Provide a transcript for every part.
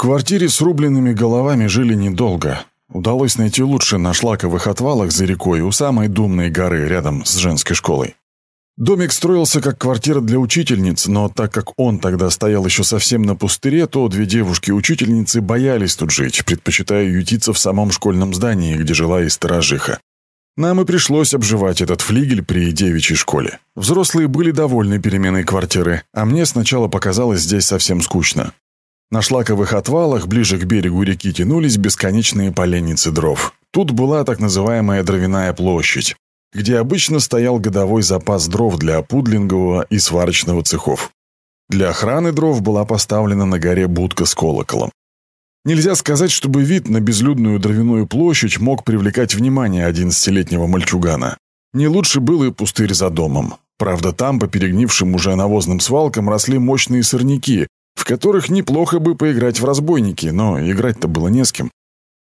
квартире с рубленными головами жили недолго. Удалось найти лучше на шлаковых отвалах за рекой у самой думной горы рядом с женской школой. Домик строился как квартира для учительниц, но так как он тогда стоял еще совсем на пустыре, то две девушки-учительницы боялись тут жить, предпочитая ютиться в самом школьном здании, где жила и сторожиха. Нам и пришлось обживать этот флигель при девичьей школе. Взрослые были довольны переменой квартиры, а мне сначала показалось здесь совсем скучно. На шлаковых отвалах ближе к берегу реки тянулись бесконечные поленницы дров. Тут была так называемая дровяная площадь, где обычно стоял годовой запас дров для пудлингового и сварочного цехов. Для охраны дров была поставлена на горе будка с колоколом. Нельзя сказать, чтобы вид на безлюдную дровяную площадь мог привлекать внимание одиннадцатилетнего мальчугана. Не лучше был и пустырь за домом. Правда, там, по перегнившим уже навозным свалкам, росли мощные сорняки, в которых неплохо бы поиграть в разбойники, но играть-то было не с кем.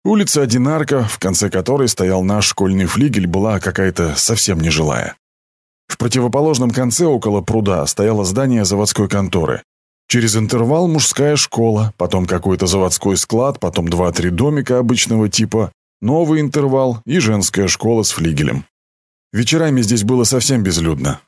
Улица Одинарка, в конце которой стоял наш школьный флигель, была какая-то совсем нежилая. В противоположном конце, около пруда, стояло здание заводской конторы. Через интервал мужская школа, потом какой-то заводской склад, потом два-три домика обычного типа, новый интервал и женская школа с флигелем. Вечерами здесь было совсем безлюдно.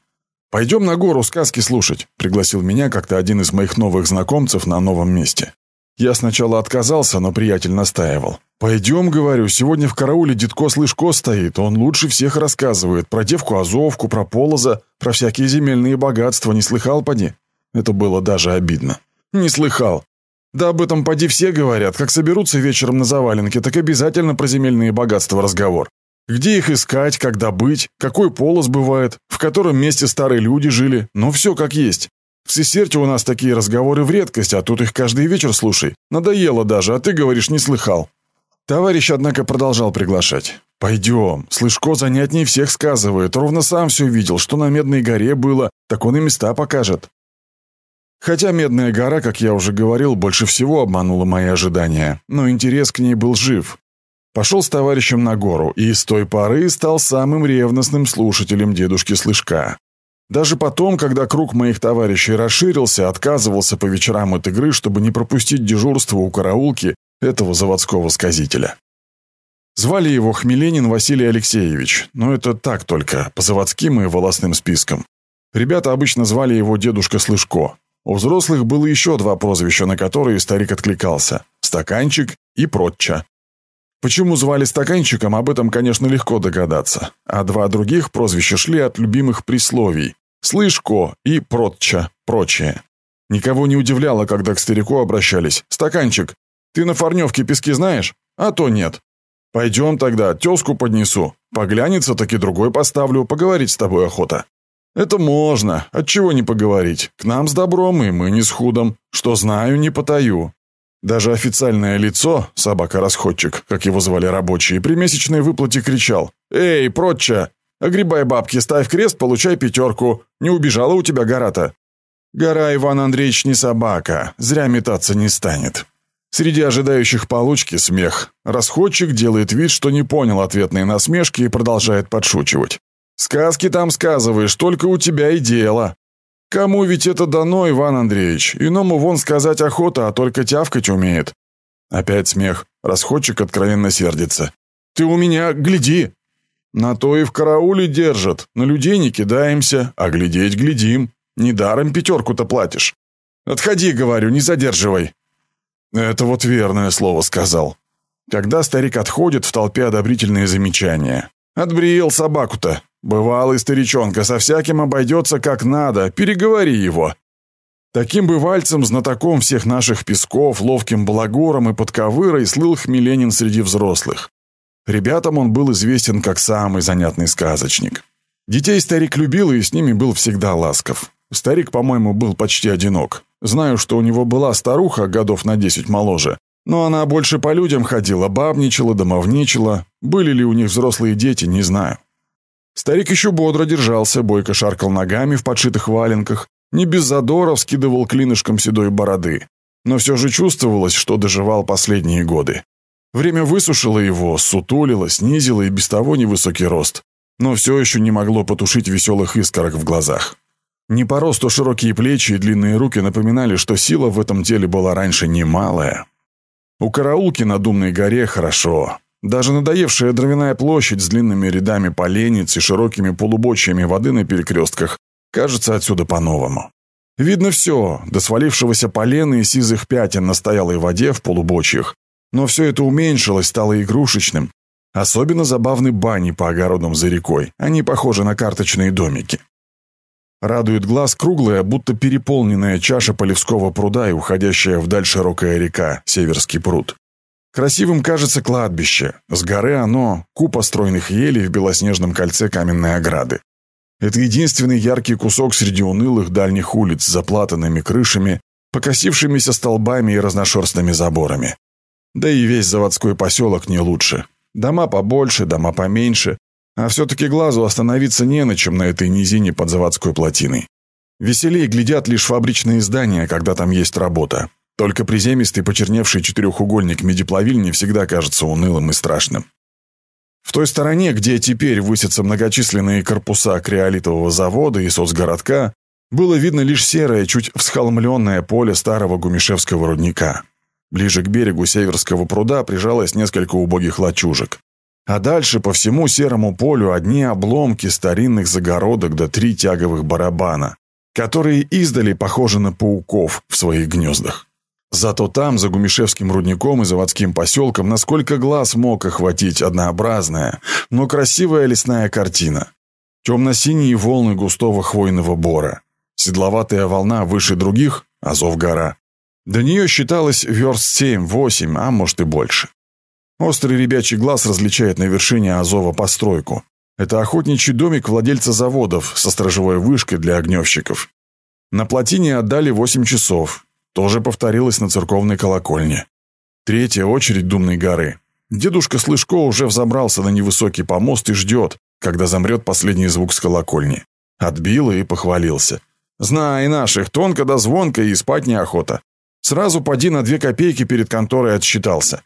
«Пойдем на гору сказки слушать», — пригласил меня как-то один из моих новых знакомцев на новом месте. Я сначала отказался, но приятель настаивал. «Пойдем, — говорю, — сегодня в карауле дедко Слышко стоит, он лучше всех рассказывает. Про девку Азовку, про Полоза, про всякие земельные богатства. Не слыхал, поди?» Это было даже обидно. «Не слыхал. Да об этом поди все говорят. Как соберутся вечером на заваленке, так обязательно про земельные богатства разговор. Где их искать, как добыть, какой полос бывает, в котором месте старые люди жили. Ну, все как есть. В Сесерте у нас такие разговоры в редкость, а тут их каждый вечер слушай. Надоело даже, а ты говоришь, не слыхал. Товарищ, однако, продолжал приглашать. «Пойдем. Слышко занятнее всех сказывает. Ровно сам все видел, что на Медной горе было, так он и места покажет». Хотя Медная гора, как я уже говорил, больше всего обманула мои ожидания, но интерес к ней был жив. Пошел с товарищем на гору и с той поры стал самым ревностным слушателем дедушки Слышка. Даже потом, когда круг моих товарищей расширился, отказывался по вечерам от игры, чтобы не пропустить дежурство у караулки этого заводского сказителя. Звали его Хмеленин Василий Алексеевич, но это так только, по заводским и волосным спискам. Ребята обычно звали его дедушка Слышко. У взрослых было еще два прозвища, на которые старик откликался – «Стаканчик» и «Протча». Почему звали стаканчиком, об этом, конечно, легко догадаться. А два других прозвища шли от любимых присловий «слышко» и «протча» прочее. Никого не удивляло, когда к старику обращались. «Стаканчик, ты на Фарневке пески знаешь? А то нет. Пойдем тогда, тезку поднесу. Поглянется, так и другой поставлю, поговорить с тобой охота». «Это можно. Отчего не поговорить? К нам с добром, и мы не с худом. Что знаю, не потаю. Даже официальное лицо, собака-расходчик, как его звали рабочие, при месячной выплате кричал «Эй, проча! Огребай бабки, ставь крест, получай пятерку. Не убежала у тебя гора-то?» Гора Иван Андреевич не собака, зря метаться не станет. Среди ожидающих получки смех. Расходчик делает вид, что не понял ответные насмешки и продолжает подшучивать. «Сказки там сказываешь, только у тебя и дело. Кому ведь это дано, Иван Андреевич? Иному вон сказать охота, а только тявкать умеет. Опять смех. Расходчик откровенно сердится. Ты у меня гляди. На то и в карауле держат. На людей не кидаемся, а глядеть глядим. Недаром пятерку-то платишь. Отходи, говорю, не задерживай. Это вот верное слово сказал. Когда старик отходит, в толпе одобрительные замечания. Отбрил собаку-то. Бывалый старичонка, со всяким обойдется как надо, переговори его. Таким бывальцем, знатоком всех наших песков, ловким благором и подковырой слыл Хмеленин среди взрослых. Ребятам он был известен как самый занятный сказочник. Детей старик любил и с ними был всегда ласков. Старик, по-моему, был почти одинок. Знаю, что у него была старуха, годов на десять моложе, но она больше по людям ходила, бабничала, домовничала. Были ли у них взрослые дети, не знаю. Старик еще бодро держался, бойко шаркал ногами в подшитых валенках, не без задора вскидывал клинышком седой бороды. Но все же чувствовалось, что доживал последние годы. Время высушило его, сутулило, снизило и без того невысокий рост. Но все еще не могло потушить веселых искорок в глазах. Не по росту широкие плечи и длинные руки напоминали, что сила в этом теле была раньше немалая. У караулки на Думной горе хорошо. Даже надоевшая дровяная площадь с длинными рядами поленниц и широкими полубочьями воды на перекрестках кажется отсюда по-новому. Видно все, до свалившегося полена и сизых пятен на стоялой воде в полубочьях, но все это уменьшилось, стало игрушечным. Особенно забавны бани по огородам за рекой, они похожи на карточные домики. Радует глаз круглая, будто переполненная чаша Полевского пруда и уходящая вдаль широкая река, Северский пруд. Красивым кажется кладбище. С горы оно – купа стройных елей в белоснежном кольце каменной ограды. Это единственный яркий кусок среди унылых дальних улиц с заплатанными крышами, покосившимися столбами и разношерстными заборами. Да и весь заводской поселок не лучше. Дома побольше, дома поменьше, а все-таки глазу остановиться не на чем на этой низине под заводской плотиной. Веселей глядят лишь фабричные здания, когда там есть работа. Только приземистый почерневший четырехугольник медиплавильни всегда кажется унылым и страшным. В той стороне, где теперь высятся многочисленные корпуса криолитового завода и соцгородка, было видно лишь серое, чуть всхолмленное поле старого гумишевского рудника. Ближе к берегу Северского пруда прижалось несколько убогих лачужек. А дальше по всему серому полю одни обломки старинных загородок до да три тяговых барабана, которые издали похожи на пауков в своих гнездах. Зато там, за Гумишевским рудником и заводским поселком, насколько глаз мог охватить однообразная, но красивая лесная картина. Темно-синие волны густого хвойного бора, седловатая волна выше других, Азов-гора. До нее считалось верст семь-восемь, а может и больше. Острый ребячий глаз различает на вершине Азова постройку. Это охотничий домик владельца заводов со сторожевой вышкой для огневщиков. На плотине отдали 8 часов. Тоже повторилось на церковной колокольне. Третья очередь Думной горы. Дедушка Слышко уже взобрался на невысокий помост и ждет, когда замрет последний звук с колокольни. Отбил и похвалился. «Знай наших, тонко да звонко и спать неохота. Сразу поди на две копейки перед конторой отсчитался.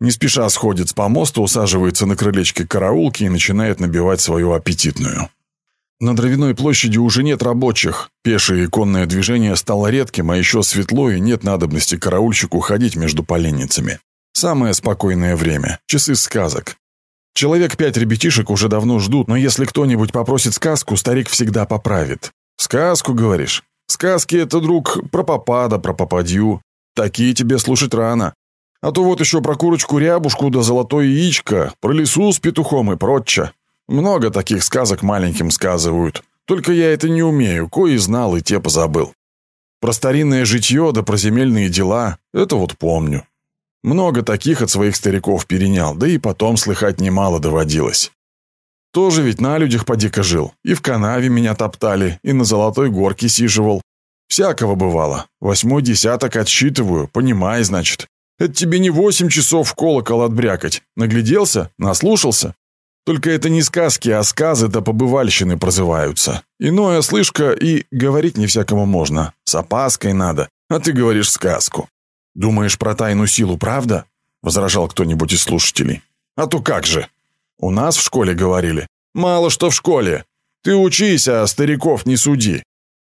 Не спеша сходит с помоста, усаживается на крылечке караулки и начинает набивать свою аппетитную. На Дровяной площади уже нет рабочих. Пешее и конное движение стало редким, а еще светло и нет надобности караульщику ходить между поленницами. Самое спокойное время. Часы сказок. Человек пять ребятишек уже давно ждут, но если кто-нибудь попросит сказку, старик всегда поправит. «Сказку, говоришь? Сказки — это, друг, про попада, про попадью. Такие тебе слушать рано. А то вот еще про курочку-рябушку да золотое яичко, про лису с петухом и прочее. Много таких сказок маленьким сказывают. Только я это не умею, кое знал и те позабыл. Про старинное житье да про земельные дела – это вот помню. Много таких от своих стариков перенял, да и потом слыхать немало доводилось. Тоже ведь на людях поди-ка жил. И в канаве меня топтали, и на золотой горке сиживал. Всякого бывало. Восьмой десяток отсчитываю, понимай, значит. Это тебе не восемь часов в колокол отбрякать. Нагляделся? Наслушался? Только это не сказки, а сказы да побывальщины прозываются. Иное слышка и говорить не всякому можно. С опаской надо, а ты говоришь сказку. Думаешь про тайну силу, правда? Возражал кто-нибудь из слушателей. А то как же? У нас в школе говорили. Мало что в школе. Ты учись, а стариков не суди.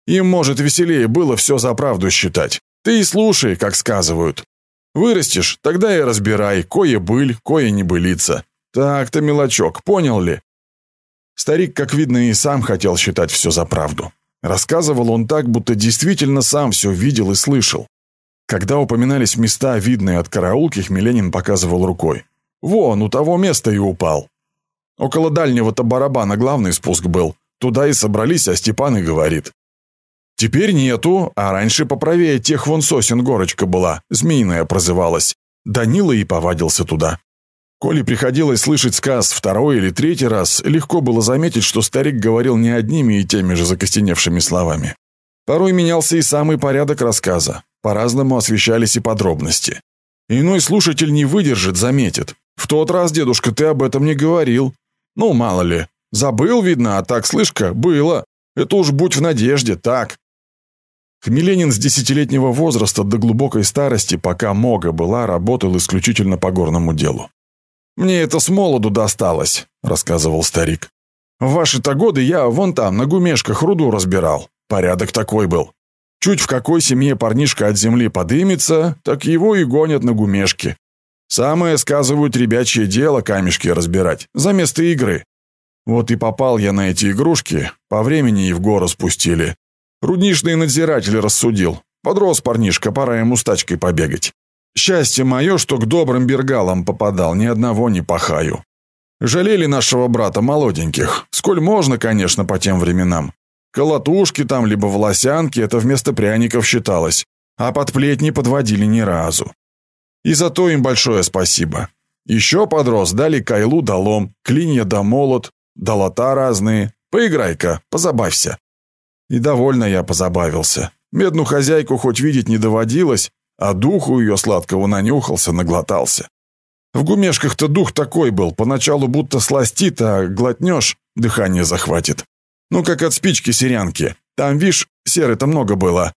Им, может, веселее было все за правду считать. Ты и слушай, как сказывают. Вырастешь, тогда и разбирай, кое быль, кое не былица. Так-то, мелочок, понял ли? Старик, как видно, и сам хотел считать все за правду. Рассказывал он так, будто действительно сам все видел и слышал. Когда упоминались места, видные от караулки, Хмеленин показывал рукой. «Вон, у того места и упал». Около дальнего-то барабана главный спуск был. Туда и собрались, а Степан и говорит. Теперь нету, а раньше поправее тех вон сосен горочка была, змеиная прозывалась. Данила и повадился туда. Коли приходилось слышать сказ второй или третий раз, легко было заметить, что старик говорил не одними и теми же закостеневшими словами. Порой менялся и самый порядок рассказа, по-разному освещались и подробности. Иной слушатель не выдержит, заметит. «В тот раз, дедушка, ты об этом не говорил». «Ну, мало ли. Забыл, видно, а так, слышка, было. Это уж будь в надежде, так». Хмеленин с десятилетнего возраста до глубокой старости, пока Мога была, работал исключительно по горному делу. «Мне это с молоду досталось», — рассказывал старик. «В ваши-то годы я вон там, на гумешках, руду разбирал. Порядок такой был. Чуть в какой семье парнишка от земли подымется, так его и гонят на гумешки. Самое, сказывают, ребячье дело камешки разбирать, за место игры. Вот и попал я на эти игрушки, по времени и в гору спустили. Рудничный надзиратель рассудил. Подрос парнишка, пора ему с тачкой побегать. Счастье мое, что к добрым бергалам попадал, ни одного не пахаю. Жалели нашего брата молоденьких, сколь можно, конечно, по тем временам. Колотушки там, либо волосянки, это вместо пряников считалось, а под плетни подводили ни разу. И за то им большое спасибо. Еще подрос, дали кайлу да лом, клинья да молот, да лота разные. Поиграй-ка, позабавься. И довольно я позабавился. Медную хозяйку хоть видеть не доводилось, а духу ее сладкого нанюхался, наглотался. В гумешках-то дух такой был, поначалу будто сластит, а глотнешь, дыхание захватит. Ну, как от спички серянки. Там, вишь, серы-то много было.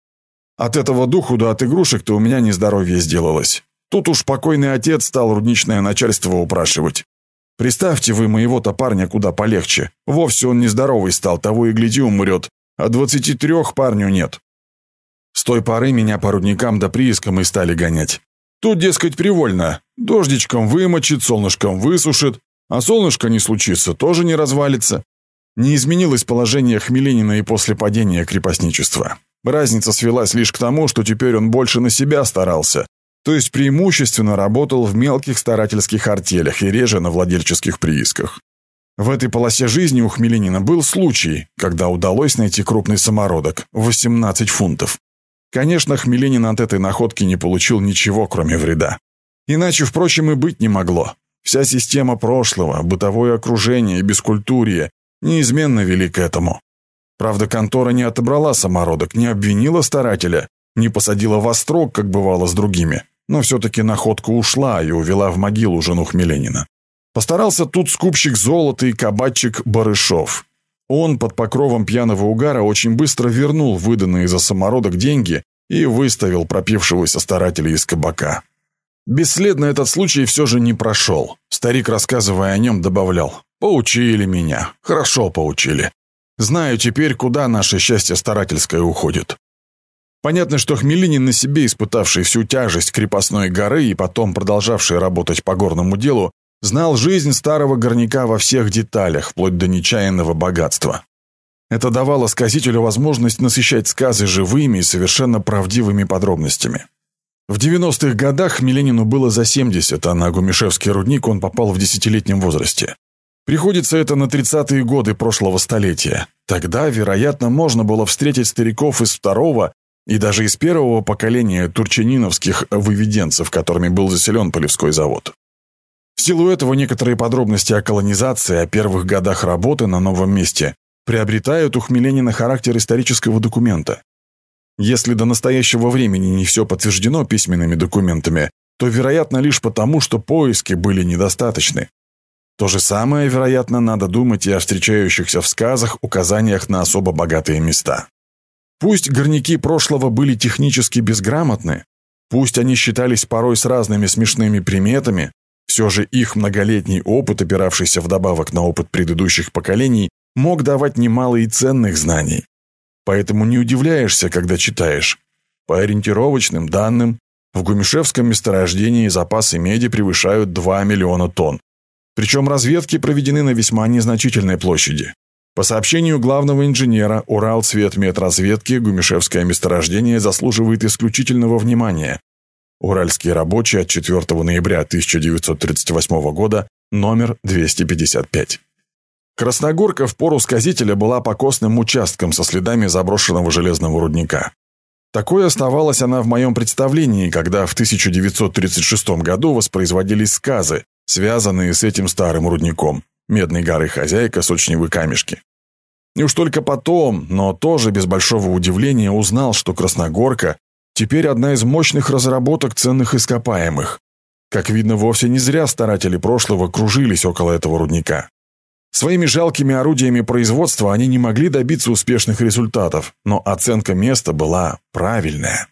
От этого духу да от игрушек-то у меня нездоровье сделалось. Тут уж покойный отец стал рудничное начальство упрашивать. Представьте вы моего-то парня куда полегче. Вовсе он нездоровый стал, того и гляди умрет. А двадцати трех парню нет. С той поры меня по рудникам да приискам и стали гонять. Тут, дескать, привольно. Дождичком вымочит, солнышком высушит. А солнышко не случится, тоже не развалится. Не изменилось положение Хмеленина и после падения крепостничества. Разница свелась лишь к тому, что теперь он больше на себя старался, то есть преимущественно работал в мелких старательских артелях и реже на владельческих приисках. В этой полосе жизни у Хмеленина был случай, когда удалось найти крупный самородок – 18 фунтов. Конечно, Хмеленин от этой находки не получил ничего, кроме вреда. Иначе, впрочем, и быть не могло. Вся система прошлого, бытовое окружение и бескультурье неизменно вели к этому. Правда, контора не отобрала самородок, не обвинила старателя, не посадила во строк, как бывало с другими, но все-таки находка ушла и увела в могилу жену Хмеленина. Постарался тут скупщик золота и кабачик Барышов. Он под покровом пьяного угара очень быстро вернул выданные за самородок деньги и выставил пропившегося старателя из кабака. Бесследно этот случай все же не прошел. Старик, рассказывая о нем, добавлял Поучили меня. Хорошо поучили. Знаю теперь, куда наше счастье старательское уходит. Понятно, что Хмелинин на себе, испытавший всю тяжесть крепостной горы и потом продолжавший работать по горному делу, знал жизнь старого горняка во всех деталях, вплоть до нечаянного богатства. Это давало сказителю возможность насыщать сказы живыми и совершенно правдивыми подробностями. В 90-х годах Хмеленину было за 70, а на Гумишевский рудник он попал в десятилетнем возрасте. Приходится это на 30-е годы прошлого столетия. Тогда, вероятно, можно было встретить стариков из второго и даже из первого поколения турчаниновских выведенцев, которыми был заселен Полевской завод. В силу этого некоторые подробности о колонизации, о первых годах работы на новом месте приобретают у Хмеленина характер исторического документа. Если до настоящего времени не все подтверждено письменными документами, то, вероятно, лишь потому, что поиски были недостаточны. То же самое, вероятно, надо думать и о встречающихся в сказах указаниях на особо богатые места. Пусть горняки прошлого были технически безграмотны, пусть они считались порой с разными смешными приметами, все же их многолетний опыт, опиравшийся вдобавок на опыт предыдущих поколений, мог давать немало и ценных знаний. Поэтому не удивляешься, когда читаешь. По ориентировочным данным, в Гумишевском месторождении запасы меди превышают 2 миллиона тонн. Причем разведки проведены на весьма незначительной площади. По сообщению главного инженера Уралцветмедразведки, Гумишевское месторождение заслуживает исключительного внимания. Уральские рабочие от 4 ноября 1938 года, номер 255. Красногорка в пору сказителя была покосным участком со следами заброшенного железного рудника. Такой оставалась она в моем представлении, когда в 1936 году воспроизводились сказы, связанные с этим старым рудником. Медной горы хозяйка, сочневы камешки. И уж только потом, но тоже без большого удивления, узнал, что Красногорка теперь одна из мощных разработок ценных ископаемых. Как видно, вовсе не зря старатели прошлого кружились около этого рудника. Своими жалкими орудиями производства они не могли добиться успешных результатов, но оценка места была правильная.